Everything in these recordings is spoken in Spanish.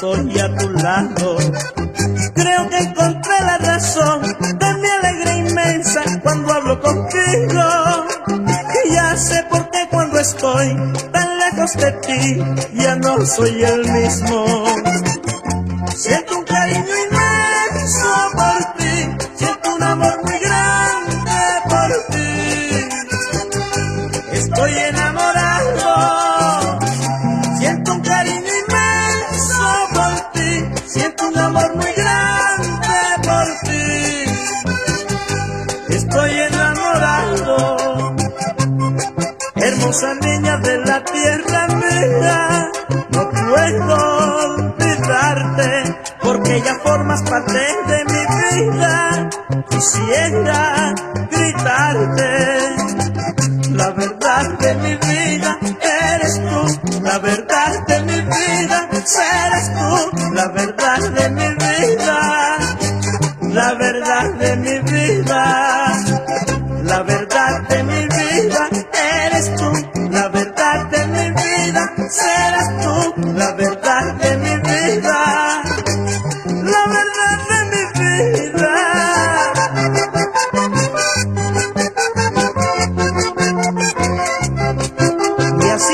estoy a tu lado. Creo que encontré la razón de mi alegría inmensa cuando hablo contigo. Y ya sé por qué cuando estoy tan lejos de ti ya no soy el mismo. Siento hermosa niña de la tierra mía, no puedo olvidarte porque ya formas parte de mi vida. Quisiera gritarte la verdad de mi vida eres tú, la verdad de mi vida serás tú, la verdad de mi vida, la verdad de mi vida, la verdad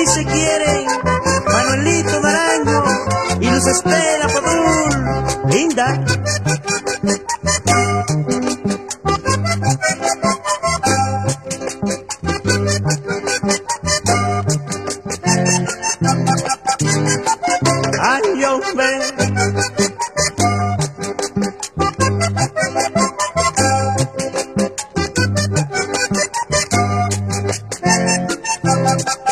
Y así se quieren Manuelito Naranjo y Luz Estela Padul. Linda. Ay, hombre. Repítemelo,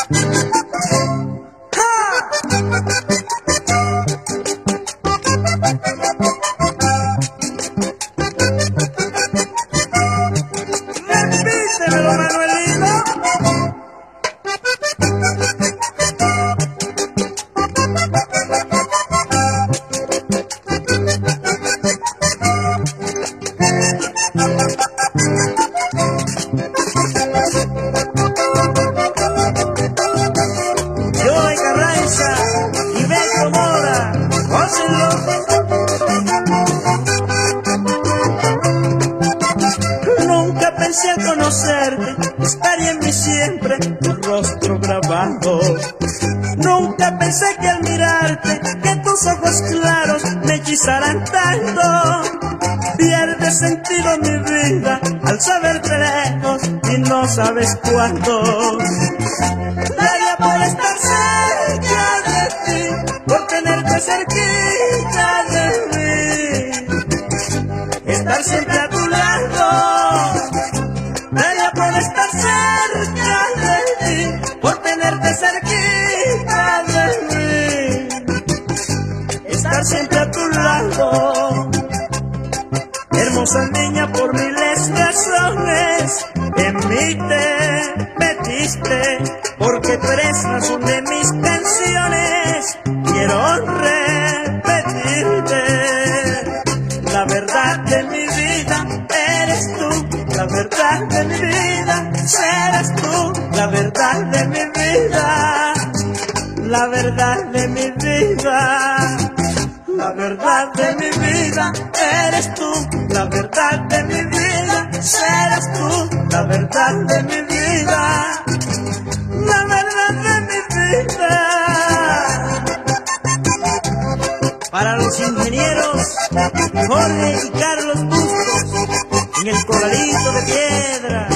pensé al conocerte, estaría en mí siempre tu rostro grabado. Nunca pensé que al mirarte, que tus ojos claros me hechizarán tanto. Pierde sentido mi vida al saberte lejos y no sabes cuánto. Daría por estar cerca de ti, por tenerte cerquita de mí, estar siempre a tu lado. Daría por estar cerca de ti, por tenerte cerquita Hermosa niña por miles razones, en mí te metiste, porque tú eres de mis canciones. Quiero repetirte, la verdad de mi vida eres tú, la verdad de mi vida serás tú, la verdad de mi vida, la verdad de mi vida. La verdad de mi vida eres tú, la verdad de mi vida serás tú, la verdad de mi vida, la verdad de mi vida. Para los ingenieros Jorge y Carlos Bustos en el corralito de piedra.